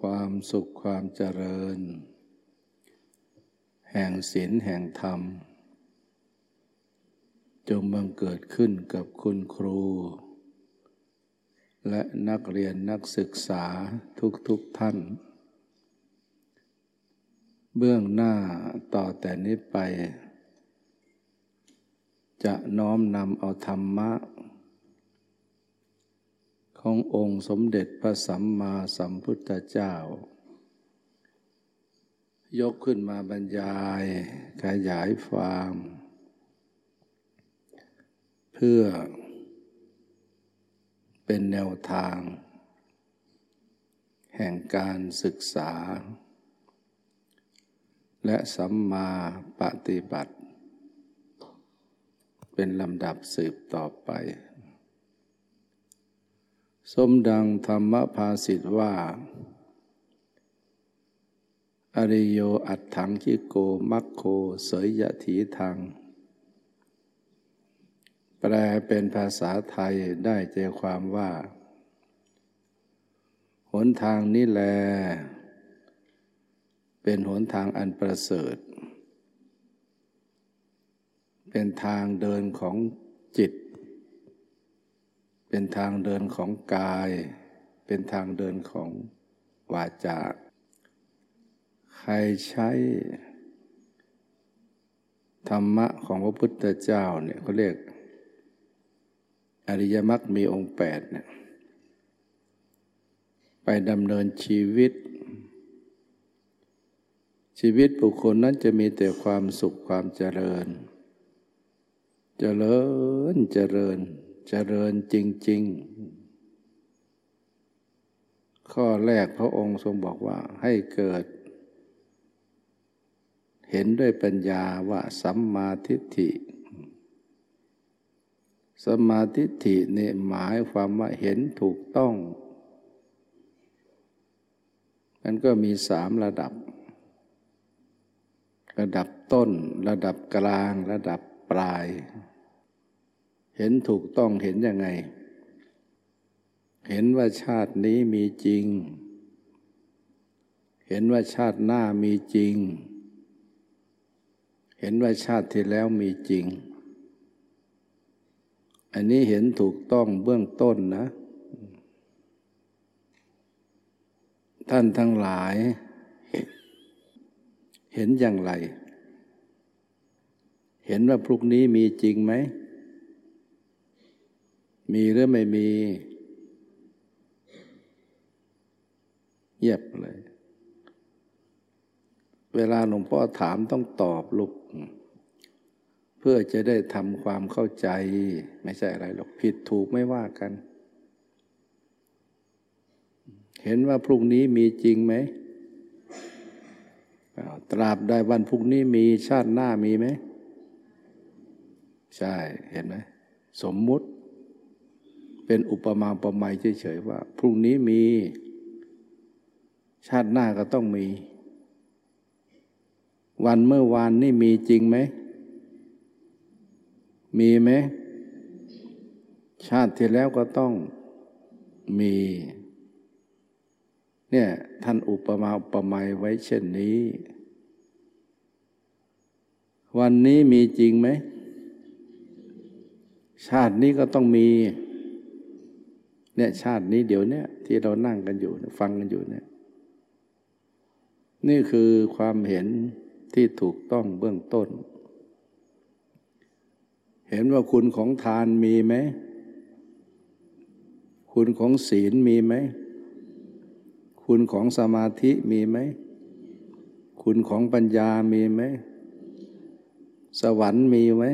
ความสุขความเจริญ แห่งศีลแห่งธรรม จงบังเกิดขึ้นกับคุณครู และนักเรียนนักศึกษาทุกๆทท่าน เบื้องหน้าต่อแต่นี้ไป จะน้อมนำเอาธรรมะ ขององค์สมเด็จพระสัมมาสัมพุทธเจ้า ยกขึ้นมาบรรยายขยายความเพื่อเป็นแนวทาง แห่งการศึกษา และสัมมาปฏิบัติ เป็นลำดับสืบต่อไป สมดังธรรมภาสิทธว่า อริโยอัตถังคิโกมัคโคเสยยะถีทางแปลเป็นภาษาไทยได้ใจความว่า หนทางนี้แล เป็นหนทางอันประเสริฐ เป็นทางเดินของจิต เป็นทางเดินของกาย เป็นทางเดินของวาจา ใครใช้ธรรมะของพระพุทธเจ้าเนี่ยเขาเรียก อริยมรรคมีองค์แปดเนี่ยไปดำเนินชีวิต ชีวิตบุคคลนั้นจะมีแต่ความสุขความเจริญ เจริญเจริญ เจริญจริง ๆ ข้อแรกพระองค์ทรงบอกว่าให้เกิด เห็นด้วยปัญญาว่าสัมมาทิฏฐิสัมมาทิฏฐิเนี่ยหมายความว่าเห็นถูกต้อง มันก็มีสามระดับ ระดับต้น ระดับกลาง ระดับปลาย เห็นถูกต้องเห็นยังไง เห็นว่าชาตินี้มีจริง เห็นว่าชาติหน้ามีจริง เห็นว่าชาติที่แล้วมีจริง อันนี้เห็นถูกต้องเบื้องต้นนะ ท่านทั้งหลาย เห็นอย่างไร เห็นว่าพรุ่งนี้มีจริงไหม มีหรือไม่มีเงียบเลย เวลาหลวงพ่อถามต้องตอบลูก เพื่อจะได้ทำความเข้าใจ ไม่ใช่อะไรหรอกผิดถูกไม่ว่ากัน เห็นว่าพรุ่งนี้มีจริงไหมตราบใดวันพรุ่งนี้มีชาติหน้ามีไหม ใช่เห็นไหมสมมุติ เป็นอุปมาประไมยเฉยๆว่า พรุ่งนี้มี ชาติหน้าก็ต้องมี วันเมื่อวานนี่มีจริงไหม มีไหม ชาติที่แล้วก็ต้องมี เนี่ยท่านอุปมาอุปไมยไว้เช่นนี้ วันนี้มีจริงไหม ชาตินี้ก็ต้องมี เนี่ยชาตินี้เดี๋ยวเนี้ยที่เรานั่งกันอยู่ฟังกันอยู่เนี่ยนี่คือความเห็นที่ถูกต้องเบื้องต้น เห็นว่าคุณของทานมีไหม คุณของศีลมีไหม คุณของสมาธิมีไหม คุณของปัญญามีไหม สวรรค์มีไหม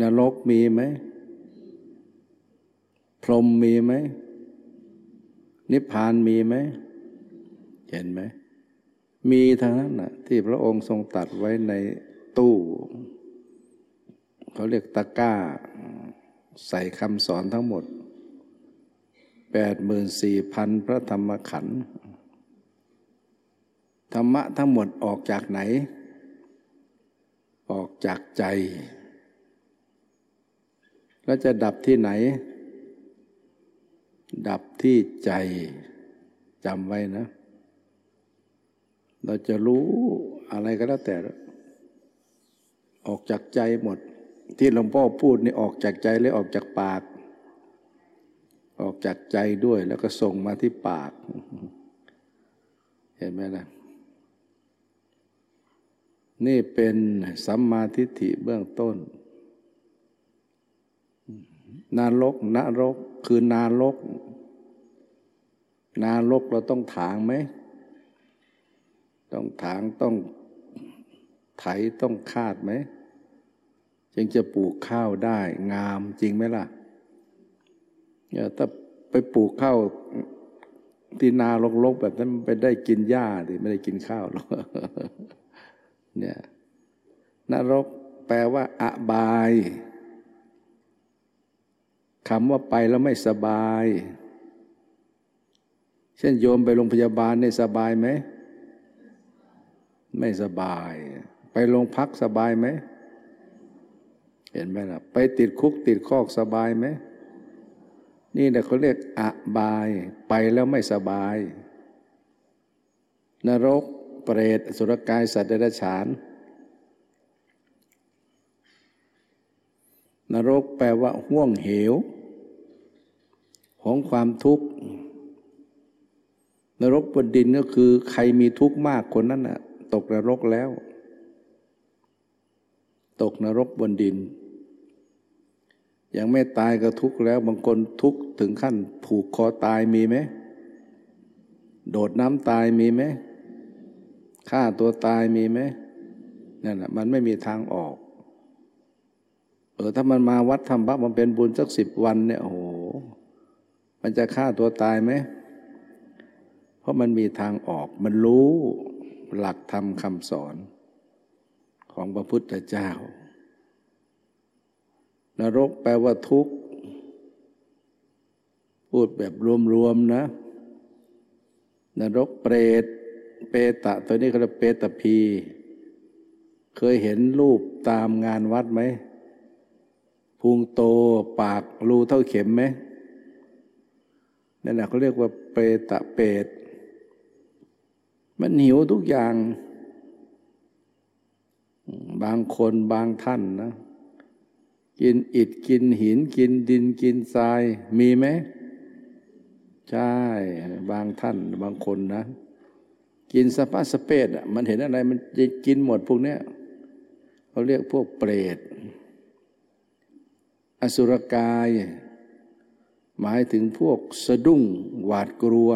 นรกมีไหม พรหมมีไหม นิพพานมีไหม เห็นไหม มีทางนั้นนะที่พระองค์ทรงตัดไว้ในตู้ เขาเรียกตะก้า ใส่คำสอนทั้งหมดแปดหมื่นสี่พันพระธรรมขันธ์ธรรมะทั้งหมดออกจากไหน ออกจากใจ แล้วจะดับที่ไหน ดับที่ใจจำไว้นะ เราจะรู้อะไรก็แล้วแต่ ออกจากใจหมด ที่หลวงพ่อพูดนี่ออกจากใจเลยออกจากปาก ออกจากใจด้วยแล้วก็ส่งมาที่ปาก เห็นไหมล่ะ นี่เป็นสัมมาทิฏฐิเบื้องต้น นารกนรกคือนารกนารกเราต้องถางไหม ต้องถางต้องไถต้องคาดไหม จึงจะปลูกข้าวได้งามจริงไหมล่ะเนี่ยถ้าไปปลูกข้าวที่นาลกๆแบบนั้นไปได้กินหญ้าดิไม่ได้กินข้าวหรอกเนี่ยนรกแปลว่าอบาย คำว่าไปแล้วไม่สบาย เช่นโยมไปโรงพยาบาลเนี่ยสบายไหม ไม่สบาย ไปโรงพักสบายไหม เห็นไหมล่ะ ไปติดคุกติดคอกสบายไหม นี่แหละเขาเรียกอบาย ไปแล้วไม่สบาย นรก เปรตสุรกายสัตว์เดรัจฉาน นรกแปลว่าห่วงเหว ของความทุกข์ นรกบนดินก็คือ ใครมีทุกข์มากคนนั้นน่ะ ตกนรกแล้ว ตกนรกบนดิน ยังไม่ตายก็ทุกข์แล้ว บางคนทุกข์ถึงขั้น ผูกคอตายมีไหม โดดน้ำตายมีไหมฆ่าตัวตายมีไหมนั่นแหละมันไม่มีทางออก ออถ้ามันมาวัดทำบัพมันเป็นบุญสักสิบวันเนี่ยโอ้โหมันจะฆ่าตัวตายไหม เพราะมันมีทางออก มันรู้หลักธรรมคำสอนของพระพุทธเจ้า นรกแปลว่าทุกข์ พูดแบบรวมๆนะ นรกเปรต เปตะ ตัวนี้เขาเรียกเปตพี เคยเห็นรูปตามงานวัดไหม พุงโตปากรูเท่าเข็มไหมนั่นแหละเขาเรียกว่าเปตะเปตมันหิวทุกอย่าง บางคนบางท่านนะ กินอิฐกินหินกินดินกินทราย มีไหมใช่ บางท่านบางคนนะ กินสปาสเปดอะมันเห็นอะไร มันกินหมดพวกเนี้ยเขาเรียกพวกเปรต อสุรกาย หมายถึงพวกสะดุ้งหวาดกลัว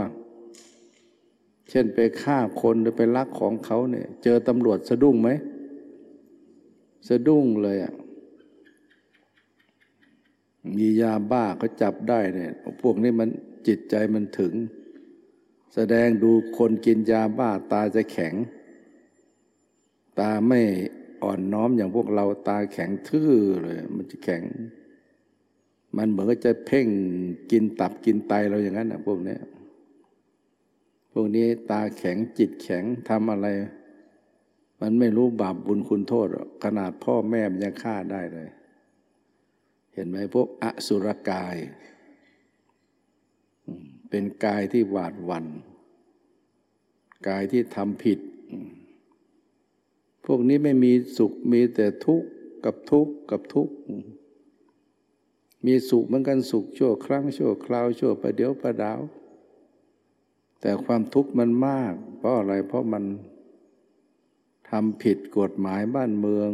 เช่นไปฆ่าคนหรือไปลักของเขาเนี่ยเจอตำรวจสะดุ้งไหม สะดุ้งเลยอะมียาบ้าเขาจับได้เนี่ยพวกนี้มันจิตใจมันถึง แสดงดูคนกินยาบ้าตาจะแข็ง ตาไม่อ่อนน้อมอย่างพวกเราตาแข็งทื่อเลย มันจะแข็ง มันเหมือนจะเพ่งกินตับกินไตเราอย่างนั้นนะพวกนี้พวกนี้ตาแข็งจิตแข็งทำอะไร มันไม่รู้บาปบุญคุณโทษ ขนาดพ่อแม่มันยังฆ่าได้เลย เห็นไหมพวกอสุรกาย เป็นกายที่หวาดวันกายที่ทำผิด พวกนี้ไม่มีสุขมีแต่ทุกข์กับทุกข์กับทุกข์ มีสุขเหมือนกันสุขชั่วครั้งชั่วคราวชั่วประเดี๋ยวประดาว แต่ความทุกข์มันมาก เพราะอะไรเพราะมันทำผิดกฎหมายบ้านเมือง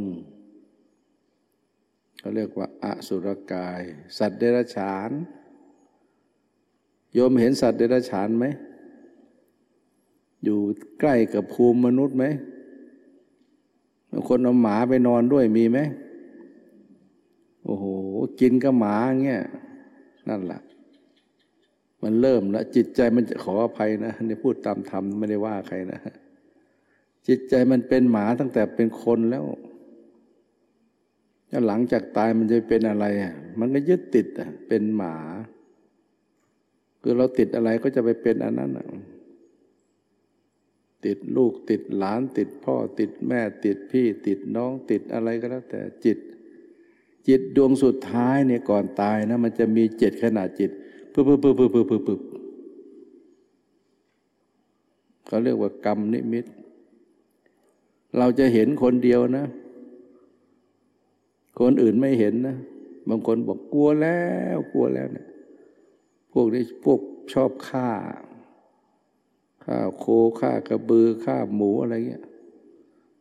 เขาเรียกว่าอสุรกาย สัตว์เดรัจฉาน โยมเห็นสัตว์เดรัจฉานไหม อยู่ใกล้กับภูมิมนุษย์ไหมบางคนเอาหมาไปนอนด้วยมีไหมโอ้โห กินกับหมาเงี้ยนั่นแหละมันเริ่มแล้วจิตใจมันจะขออภัยนะนี่พูดตามธรรมไม่ได้ว่าใครนะจิตใจมันเป็นหมาตั้งแต่เป็นคนแล้วแล้วหลังจากตายมันจะเป็นอะไรมันก็ยึดติดเป็นหมา คือเราติดอะไรก็จะไปเป็นอันนั้นติดลูกติดหลานติดพ่อติดแม่ติดพี่ ติดน้องติดอะไรก็แล้วแต่จิต จิตดวงสุดท้ายเนี่ยก่อนตายนะมันจะมีเจ็ดขนาดจิตปึ๊บปึ๊บปึ๊บปึ๊บปึ๊บปึ๊บเขาเรียกว่ากรรมนิมิต เราจะเห็นคนเดียวนะ คนอื่นไม่เห็นนะ บางคนบอกกลัวแล้วกลัวแล้วเนี่ยพวกนี้พวกชอบฆ่าฆ่าโคฆ่ากระบือฆ่าหมูอะไรเงี้ย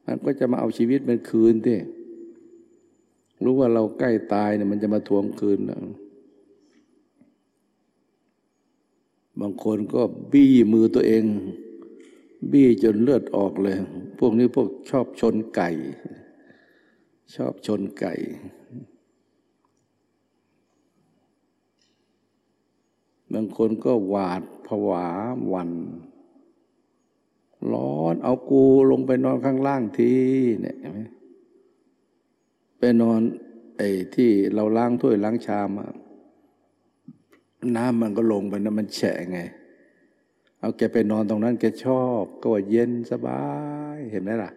มันก็จะมาเอาชีวิตมันคืนที่ รู้ว่าเราใกล้ตายเนี่ยมันจะมาทวงคืนนะบางคนก็บี้มือตัวเอง บี้จนเลือดออกเลย พวกนี้พวกชอบชนไก่ ชอบชนไก่ บางคนก็หวาดผวาวันร้อนเอากูลงไปนอนข้างล่างทีเนี่ยไไปนอน ไอ้ที่เราล้างถ้วยล้างชามอะน้ำมันก็ลงไปนะมันแฉะไง เอาแกไปนอนตรงนั้น แกชอบก็ว่าเย็นสบายเห็นไหมล่ะ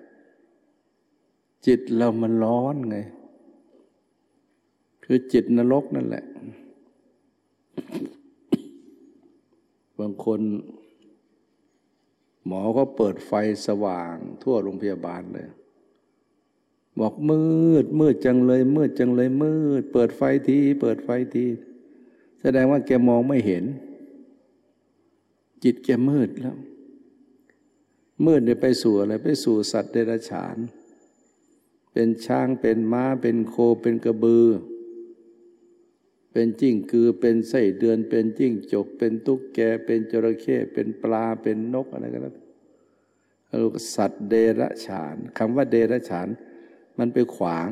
จิตเรามันร้อนไง คือจิตนรกนั่นแหละ บางคน หมอก็เปิดไฟสว่างทั่วโรงพยาบาลเลย บอกมืด มืดจังเลย มืดจังเลย มืด เปิดไฟทีเปิดไฟทีแสดงว่าแกมองไม่เห็น จิตแกมืดแล้ว มืดเนี่ยไปสู่อะไรไปสู่สัตว์เดรัจฉาน เป็นช้างเป็นม้า เป็นโคเป็นกระบือ เป็นจิ้งคือเป็นไส้เดือน เป็นจิ้งจก เป็นตุ๊กแก เป็นจระเข้เป็นปลาเป็นนกอะไรก็แล้วสัตว์เดรัจฉานคำว่าเดรัจฉาน มันไปขวาง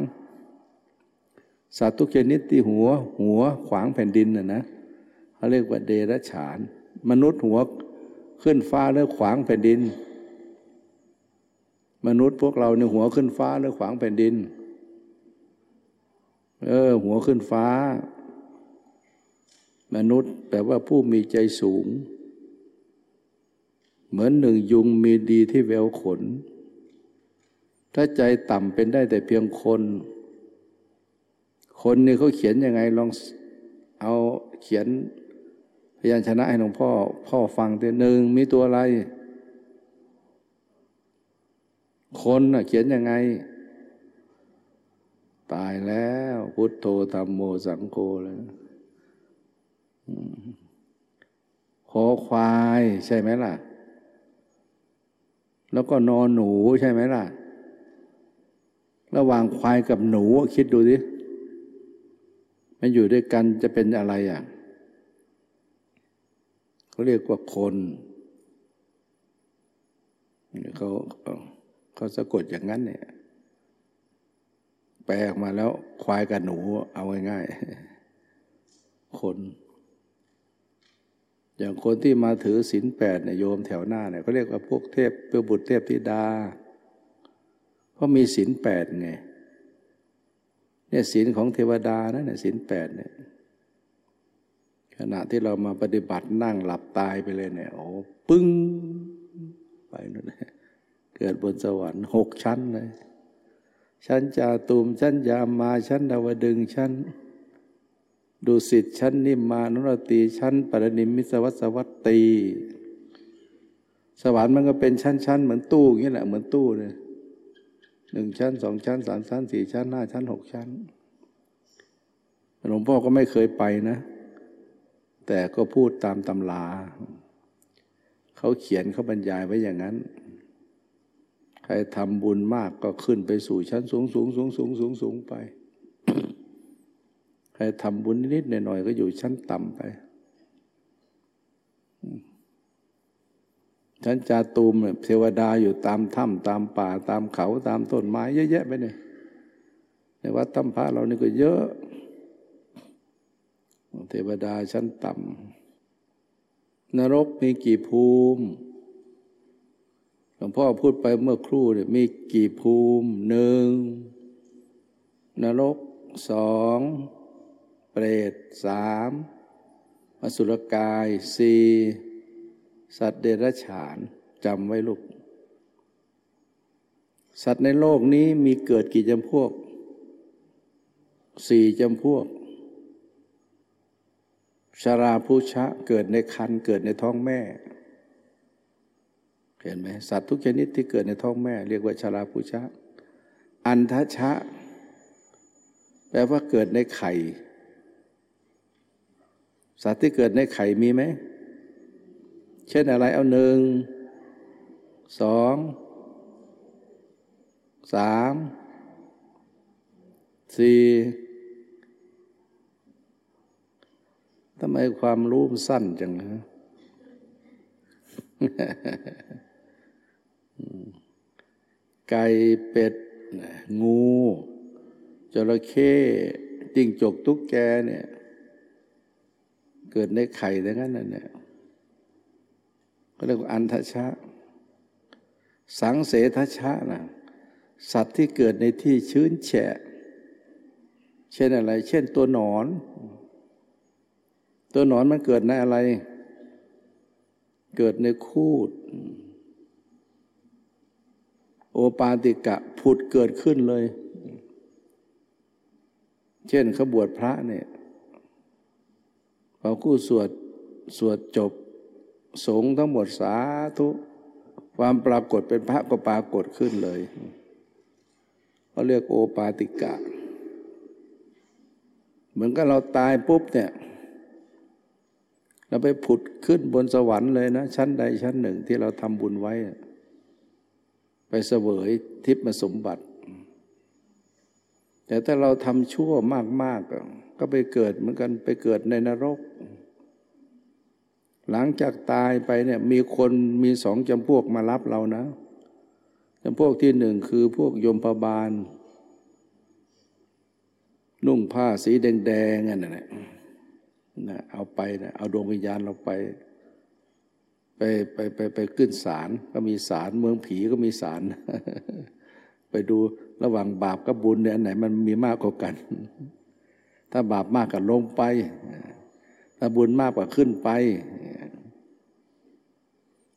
สัตว์ทุกชนิดที่หัว หัวขวางแผ่นดินน่ะนะเขาเรียกว่าเดรัจฉาน มนุษย์หัวขึ้นฟ้าแล้วขวางแผ่นดิน มนุษย์พวกเราเนี่ยหัวขึ้นฟ้าแล้วขวางแผ่นดิน เออ หัวขึ้นฟ้า มนุษย์แปลว่าผู้มีใจสูง เหมือนหนึ่งยุงมีดีที่แววขน ถ้าใจต่ำเป็นได้แต่เพียงคน คนนี่เขาเขียนยังไงลองเอาเขียนพยัญชนะให้หลวงพ่อ พ่อฟังเตหนึ่งมีตัวอะไร คนเขียนยังไง ตายแล้ว พุทโธธรรมโมสังโฆเลยขอควายใช่ไหมล่ะ แล้วก็นอนหนูใช่ไหมล่ะ ระหว่างควายกับหนูคิดดูดิมันอยู่ด้วยกันจะเป็นอะไรอะเขาเรียกว่าคนเขาเขาสะกดอย่างนั้นเนี่ย แปลออกมาแล้วควายกับหนูเอาง่ายๆคน อย่างคนที่มาถือศีลแปดเนี่ยโยมแถวหน้าเนี่ยเขาเรียกว่าพวกเทพเปบุตรเทพธิดา เพราะมีศีลแปดไงเนี่ยศีลของเทวดานะเนี่ยศีลแปดเนี่ยขณะที่เรามาปฏิบัตินั่งหลับตายไปเลยเนี่ยโอ้ปึ้งไปนั่นเกิดบนสวรรค์หกชั้นเลยชั้นจาตุมชั้นยามาชั้นดาวดึงชั้นดุสิตชั้นนิมมานุรตีชั้นปรนิมิสวัสวัตตี สวรรค์มันก็เป็นชั้นๆ เหมือนตู้อย่างนี้แหละเหมือนตู้เลย หนึ่งชั้นสองชั้นสามชั้นสี่ชั้นห้าชั้นหกชั้นหลวงพ่อก็ไม่เคยไปนะ แต่ก็พูดตามตำราเขาเขียนเขาบรรยายไว้อย่างนั้น ใครทำบุญมากก็ขึ้นไปสู่ชั้นสูงสูงสูงสูงสูงสูงไป ใครทำบุญนิดหน่อยก็อยู่ชั้นต่ำไป ชั้นจาตูมเทวดาอยู่ตามถ้ำตามป่าตามเขาตามต้นไม้เยอะแยะไปเนี่ยในวัดถ้ำพระเรานี่ก็เยอะ เทวดาชั้นต่ำนรกมีกี่ภูมิหลวงพ่อพูดไปเมื่อครู่เนี่ยมีกี่ภูมิหนึ่งนรกสองเปรตสามอสุรกายสี่ สัตว์เดรัจฉานจำไว้ลูก สัตว์ในโลกนี้มีเกิดกี่จำพวก สี่จำพวก ชาราผู้ชะเกิดในคันเกิดในท้องแม่ เห็นไหมสัตว์ทุกชนิดที่เกิดในท้องแม่ เรียกว่าชาราพุชะ อันทชะ แปลว่าเกิดในไข่ สัตว์ที่เกิดในไข่มีไหม เช่นอะไรเอาหนึ่งสองสามสี่ทำไมความรู้มันสั้นจังนะไก่เป็ด งูจระเข้จิ้งจกตุ๊กแกเนี่ย เกิดในไข่ดังนั้นน่ะเนี่ย ก็เรียกว่าอันทชะ สังเสทชะนะสัตว์ที่เกิดในที่ชื้นแฉะ เช่นอะไร เช่นตัวหนอน ตัวหนอนมันเกิดในอะไร เกิดในคูด โอปาติกะผุดเกิดขึ้นเลย เช่นขบวชพระเนี่ยพอคู่สวดสวดจบ สงฆ์ทั้งหมดสาธุ ความปรากฏเป็นพระก็ปรากฏขึ้นเลยเขาเรียกโอปาติกะ เหมือนกับเราตายปุ๊บเนี่ย เราไปผุดขึ้นบนสวรรค์เลยนะ ชั้นใดชั้นหนึ่งที่เราทำบุญไว้ ไปเสวยทิพย์สมบัติ แต่ถ้าเราทำชั่วมากๆก็ไปเกิดเหมือนกันไปเกิดในนรก หลังจากตายไปเนี่ยมีคนมีสองจำพวกมารับเรานะจำพวกที่หนึ่งคือพวกยมพบาล นุ่งผ้าสีแดงๆนั่นแหละนะเอาไปนะเอาดวงวิญญาณเราไป ไปไปไปไปขึ้นศาลก็มีศาลเมืองผีก็มีศาลไปดูระหว่างบาปกับบุญเนี่ยอันไหนมันมีมากกว่ากัน ถ้าบาปมากก็ลงไป ถ้าบุญมากกว่าขึ้นไป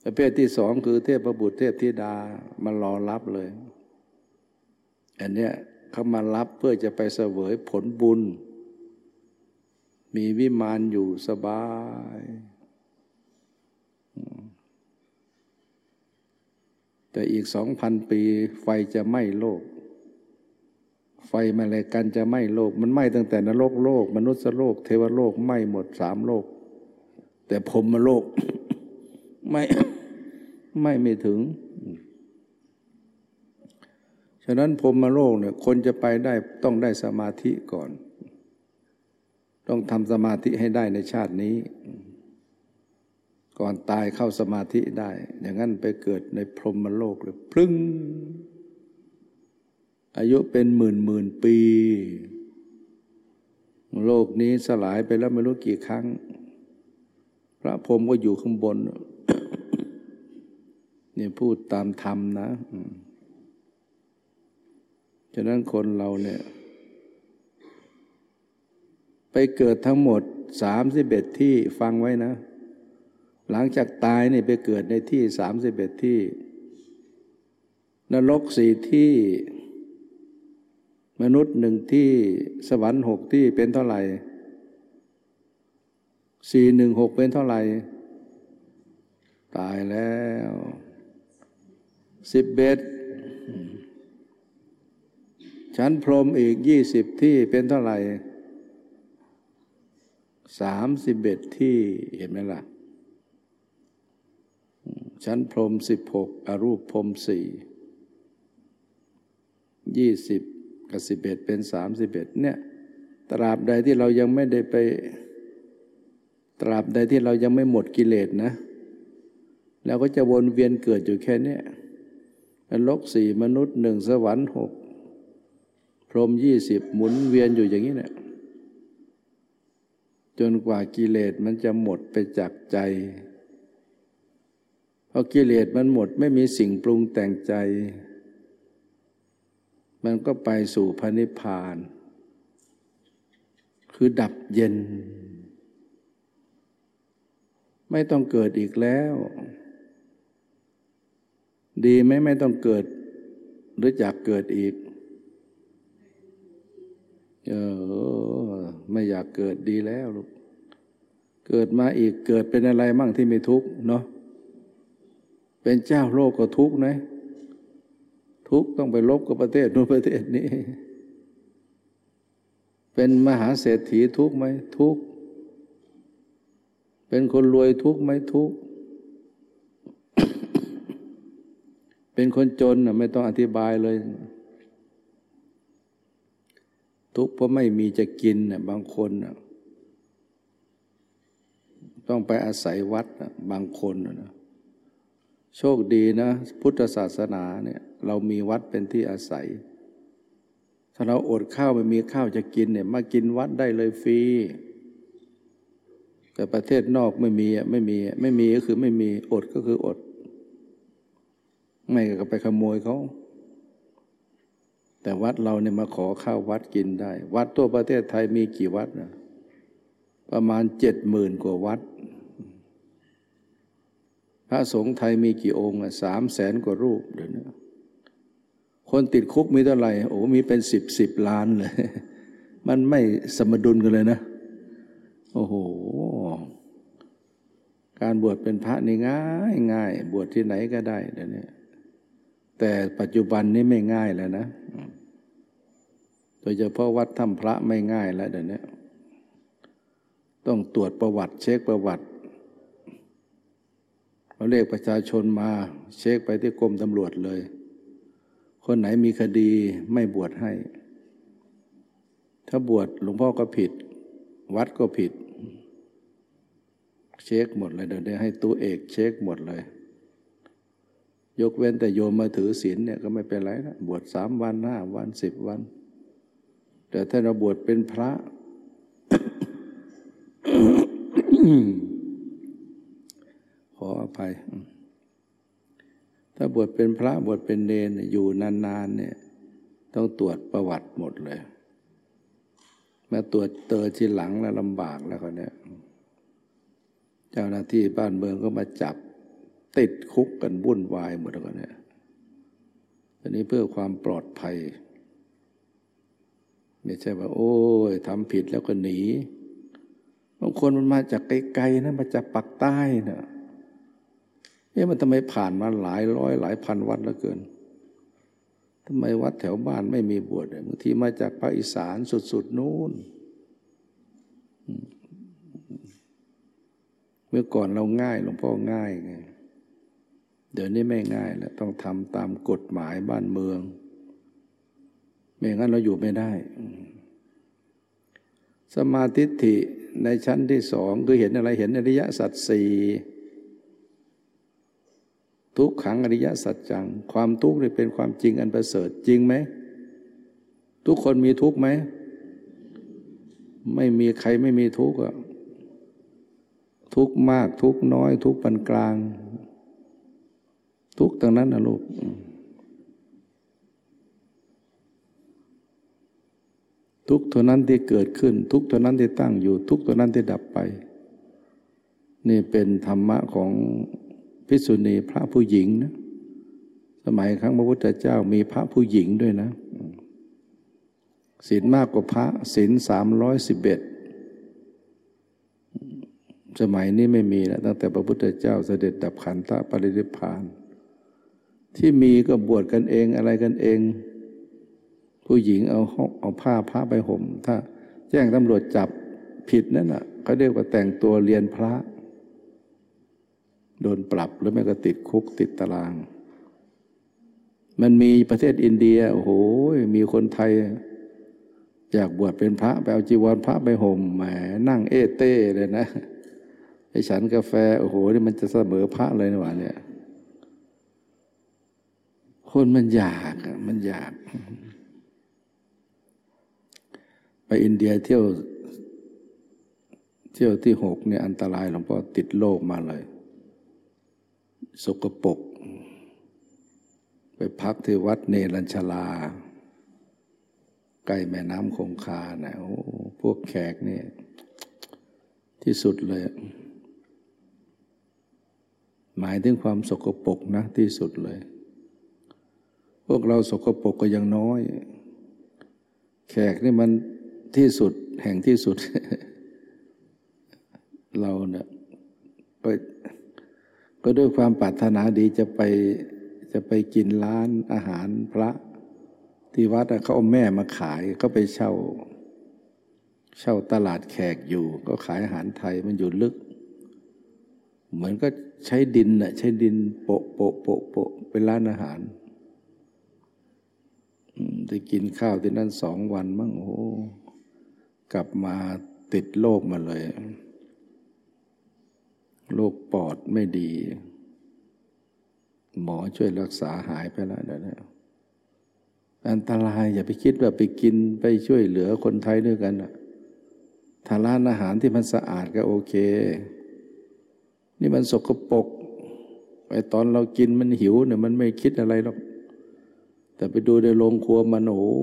ประเภทที่สองคือเทพประบุตรเทพธิดามารอรับเลย อันเนี้ยเขามารับเพื่อจะไปเสวยผลบุญ มีวิมานอยู่สบาย แต่อีกสองพันปีไฟจะไหม้โลก ไฟมาเลยกันจะไหม้โลก มันไหม้ตั้งแต่นรกโลก มนุษย์โลก เทวโลกไหม้หมดสามโลก แต่พรมโลกไม่ไม่ไม่ถึง ฉะนั้นพรมโลกเนี่ยคนจะไปได้ต้องได้สมาธิก่อน ต้องทำสมาธิให้ได้ในชาตินี้ ก่อนตายเข้าสมาธิได้ อย่างนั้นไปเกิดในพรหมโลกเลยพลึ้ง อายุเป็นหมื่นหมื่นปี โลกนี้สลายไปแล้วไม่รู้กี่ครั้ง พระพรหมก็อยู่ข้างบนนี่พูดตามธรรมนะฉะนั้นคนเราเนี่ย ไปเกิดทั้งหมดสามสิบเอ็ดที่ฟังไว้นะ หลังจากตายนี่ไปเกิดในที่สามสิบเอ็ดที่ นรกสี่ที่ มนุษย์หนึ่งที่สวรรค์หกที่เป็นเท่าไหร่สี่หนึ่งหกเป็นเท่าไหร่ ตายแล้วสิบเบ็ดชั้นพรมอีกยี่สิบที่เป็นเท่าไหร่สามสิบเอ็ดที่เห็นไหมล่ะ ชั้นพรมสิบหกอรูปพรมสี่ยี่สิบ กับสิบเอ็ดเป็นสามสิบเอ็ดเนี่ยตราบใดที่เรายังไม่ได้ไป ตราบใดที่เรายังไม่หมดกิเลสนะเราก็จะวนเวียนเกิดอยู่แค่นี้นรกสี่มนุษย์หนึ่งสวรรค์หกพรหมยี่สิบหมุนเวียนอยู่อย่างนี้เนี่ยจนกว่ากิเลสมันจะหมดไปจากใจพอกิเลสมันหมดไม่มีสิ่งปรุงแต่งใจ มันก็ไปสู่พระนิพพาน คือดับเย็น ไม่ต้องเกิดอีกแล้ว ดีไหมไม่ต้องเกิด หรืออยากเกิดอีก เออ ไม่อยากเกิดดีแล้วลูกเกิดมาอีกเกิดเป็นอะไรมั่งที่ไม่ทุกข์เนาะเป็นเจ้าโลกก็ทุกข์นะ ทุกต้องไปลบกับประเทศนู้นประเทศนี้ เป็นมหาเศรษฐีทุกไหมทุก เป็นคนรวยทุกไหมทุก เป็นคนจนไม่ต้องอธิบายเลย ทุกเพราะไม่มีจะกินบางคนต้องไปอาศัยวัดบางคนนะโชคดีนะ พุทธศาสนาเนี่ย เรามีวัดเป็นที่อาศัย ถ้าเราอดข้าวไม่มีข้าวจะกินเนี่ยมากินวัดได้เลยฟรีแต่ประเทศนอกไม่มีไม่มีไม่มีก็คือไม่มีอดก็คืออด ไม่ก็ไปขโมยเขาแต่วัดเราเนี่ยมาขอข้าววัดกินได้ วัดตัวประเทศไทยมีกี่วัดนะประมาณเจ็ดหมื่นกว่าวัด พระสงฆ์ไทยมีกี่องค์สามแสนกว่ารูปเดี๋ยวนี้ คนติดคุกมีเท่าไหร่โอ้มีเป็นสิบสิบล้านเลย มันไม่สมดุลกันเลยนะ โอ้โห การบวชเป็นพระนี่ง่ายง่าย บวชที่ไหนก็ได้เดี๋ยวนี้แต่ปัจจุบันนี้ไม่ง่ายแล้วนะ โดยเฉพาะวัดถ้ำพระไม่ง่ายแล้วเดี๋ยวนี้ต้องตรวจประวัติ เช็คประวัติเราเรียกประชาชนมา เช็คไปที่กรมตำรวจเลย คนไหนมีคดีไม่บวชให้ ถ้าบวชหลวงพ่อก็ผิด วัดก็ผิด เช็คหมดเลยเดี๋ยวนี้ให้ตัวเอกเช็คหมดเลย ยกเว้นแต่โยมมาถือศีลเนี่ยก็ไม่เป็นไรนะบวชสามวันห้าวันสิบวัน แต่ถ้าเราบวชเป็นพระขออภัย ถ้าบวชเป็นพระบวชเป็นเนนอยู่นานๆเนี่ยต้องตรวจประวัติหมดเลย มาตรวจเตอทีหลังแล้วลำบากแล้วก็เนี่ยเจ้าหน้าที่บ้านเมืองก็มาจับติดคุกกันวุ่นวายหมดแล้วก็เนี่ยอันนี้เพื่อความปลอดภัย ไม่ใช่ว่า โอ้ยทำผิดแล้วก็หนีบางคนมันมาจากไกลๆนะมาจากปักใต้เนะ เอ๊ะมันทำไมผ่านมาหลายร้อยหลายพันวัดแล้วเกินทำไมวัดแถวบ้านไม่มีบวชบางทีมาจากภาคอีสานสุดๆนู้นเมื่อก่อนเราง่ายหลวงพ่อง่ายไงเดี๋ยวนี้ไม่ง่ายแล้วต้องทำตามกฎหมายบ้านเมือง ไม่งั้นเราอยู่ไม่ได้ สมาธิในชั้นที่สองคือเห็นอะไรเห็นอริยสัจสี่ ทุกขังอริยสัจจัง ความทุกข์นี่เป็นความจริงอันประเสริฐจริงไหม ทุกคนมีทุกข์ไหม ไม่มีใครไม่มีทุกข์อะทุกข์มากทุกข์น้อย ทุกข์ปานกลาง ทุกข์ตรงนั้นนะลูกทุกเท่านั้นที่เกิดขึ้น ทุกเท่านั้นที่ตั้งอยู่ ทุกเท่านั้นที่ดับไป นี่เป็นธรรมะของ พิสุณีพระผู้หญิงนะสมัยครั้งพระพุทธเจ้ามีพระผู้หญิงด้วยนะศีลมากกว่าพระศีลสามร้อยสิบเอ็ดสมัยนี้ไม่มีแล้วตั้งแต่พระพุทธเจ้าเสด็จดับขันธปรินิพาน ที่มีก็บวชกันเองอะไรกันเอง ผู้หญิงเอาเอาผ้าผ้าไปห่ม ถ้าแจ้งตำรวจจับผิดนั่นน่ะเขาเรียกว่าแต่งตัวเรียนพระ โดนปรับหรือไม่ก็ติดคุกติดตาราง มันมีประเทศอินเดียโอ้โหมีคนไทย อยากบวชเป็นพระไปเอาจีวรพระไปห่มแหมนั่งเอเต้เลยนะไอฉันกาแฟโอ้โหนี่มันจะเสมอพระเลยนะวะเนี่ยคนมันอยากมันอยาก ไปอินเดียเที่ยว เที่ยวที่หกเนี่ยอันตรายหลวงพ่อติดโรคมาเลย สกปรกไปพักที่วัดเนรัญชลา ใกล้แม่น้ำคงคานะโอ้พวกแขกเนี่ย ที่สุดเลย หมายถึงความสกปรกนะที่สุดเลย พวกเราสกปรกก็ยังน้อย แขกนี่มันที่สุดแห่งที่สุด เราเนี่ยก็ ก็ด้วยความปรารถนาดีจะไปจะไปกินร้านอาหารพระที่วัดเขาเอาแม่มาขายก็ไปเช่า เช่าตลาดแขกอยู่ ก็ขายอาหารไทยมันอยู่ลึก เหมือนก็ใช้ดินน่ะใช้ดินโปะโปะโปะโปะเป็นร้านอาหารได้กินข้าวที่นั่นสองวันมั่งโอ้กลับมาติดโรคมาเลย โรคปอดไม่ดี หมอช่วยรักษาหายไปแล้วนะอันตรายอย่าไปคิดว่าไปกินไปช่วยเหลือคนไทยด้วยกันถ้าร้านอาหารที่มันสะอาดก็โอเค นี่มันสกปรกไอตอนเรากินมันหิวเนี่ยมันไม่คิดอะไรหรอก แต่ไปดูในโรงครัวมันโอ้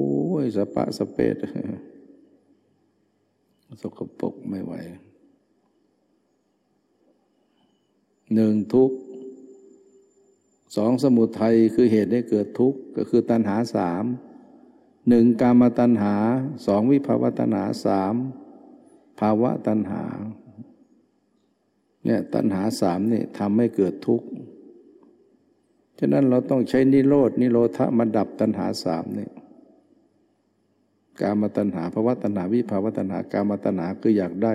ยสปะสเปดสกปรกไม่ไหว หนึ่งทุกสองสมุทัยคือเหตุให้เกิดทุกข์ก็คือตัณหาสามหนึ่งกามตัณหาสองวิภาวตัณหาสามภาวะตัณหาเนี่ยตัณหาสามนี่ทำให้เกิดทุกข์ฉะนั้นเราต้องใช้นิโรดนิโรธมาดับตัณหาสามนี่กามตัณหาภาวะตัณหาวิภาวะตัณหากามตัณหาคืออยากได้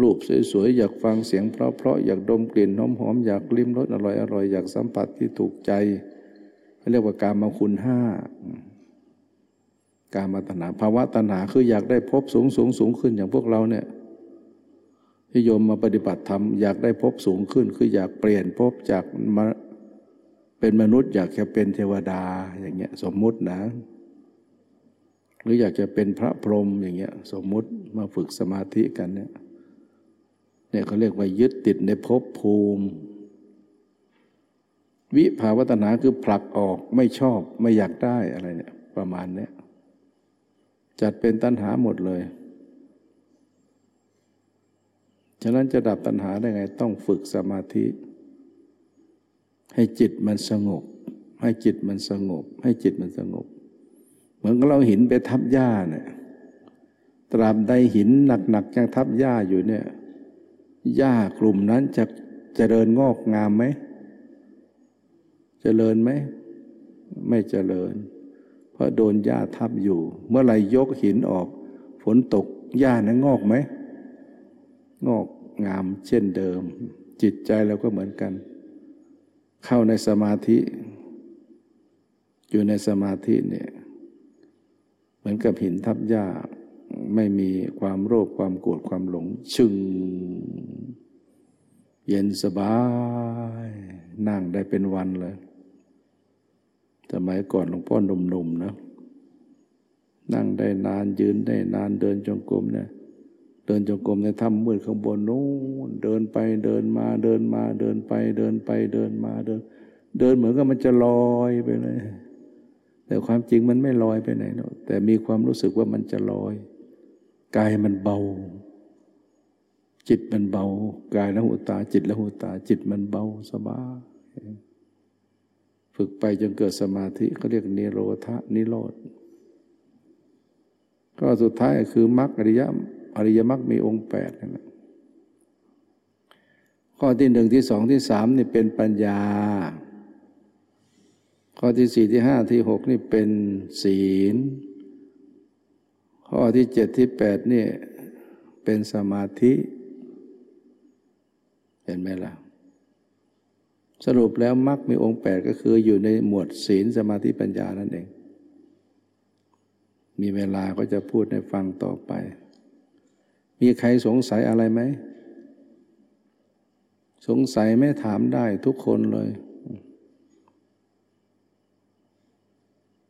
รูปสวยๆ อยากฟังเสียงเพราะๆ อยากดมกลิ่นหอมๆ อยากลิ้มรสอร่อยๆ อยากสัมผัสที่ถูกใจเขาเรียกว่าการมาคุณห้า การมาตัณหาภาวะตัณหาคืออยากได้พบสูงสูงสูงขึ้นอย่างพวกเราเนี่ยที่โยมมาปฏิบัติธรรมอยากได้พบสูงขึ้น คืออยากเปลี่ยนพบจากมาเป็นมนุษย์ อยากจะเป็นเทวดาอย่างเงี้ยสมมุตินะ หรืออยากจะเป็นพระพรหมอย่างเงี้ยสมมุติมาฝึกสมาธิกันเนี่ย เนี่ยเขาเรียกว่ายึดติดในภพภูมิ วิภาวตนาคือผลักออกไม่ชอบไม่อยากได้อะไรเนี่ยประมาณเนี้ยจัดเป็นตัณหาหมดเลย ฉะนั้นจะดับตัณหาได้ไง ต้องฝึกสมาธิ ให้จิตมันสงบ ให้จิตมันสงบ ให้จิตมันสงบ เหมือนกับเราหินไปทับหญ้าเนี่ยตราบใดหินหนักๆยังทับหญ้าอยู่เนี่ย หญ้ากลุ่มนั้นจะจะเจริญงอกงามไหมเจริญไหม ไม่เจริญ เพราะโดนหญ้าทับอยู่ เมื่อไหร่ยกหินออก ฝนตกหญ้านั้นงอกไหม งอกงามเช่นเดิม จิตใจเราก็เหมือนกัน เข้าในสมาธิ อยู่ในสมาธิเนี่ย เหมือนกับหินทับหญ้า ไม่มีความโรคความโกรธความหลง ชึง เย็นสบาย นั่งได้เป็นวันเลยสมัยก่อนหลวงพ่อหนุ่มๆนะนั่งได้นานยืนได้นานเดินจงกรมเนี่ยเดินจงกรมในถ้ำมืดข้างบนนู้นเดินไปเดินมาเดินมาเดินไปเดินไปเดินมาเดิน เดินเหมือนกับมันจะลอยไปเลย แต่ความจริงมันไม่ลอยไปไหนหรอกแต่มีความรู้สึกว่ามันจะลอย กายมันเบา จิตมันเบา กายและหูตา จิตและหูตา จิตมันเบาสบายฝึกไปจนเกิดสมาธิเขาเรียกนิโรธะนิโรธก็สุดท้ายคือมรรคอริยอริยมรรคมีองค์แปดนั่นแหละข้อที่หนึ่งที่สองที่สามนี่เป็นปัญญา ข้อที่สี่ที่ห้าที่หกนี่เป็นศีล ข้อที่เจ็ดที่แปดนี่เป็นสมาธิ เห็นไหมล่ะ สรุปแล้วมรรคมีองค์แปดก็คืออยู่ในหมวดศีลสมาธิปัญญานั่นเอง มีเวลาก็จะพูดให้ฟังต่อไป มีใครสงสัยอะไรไหม สงสัยไม่ถามได้ทุกคนเลย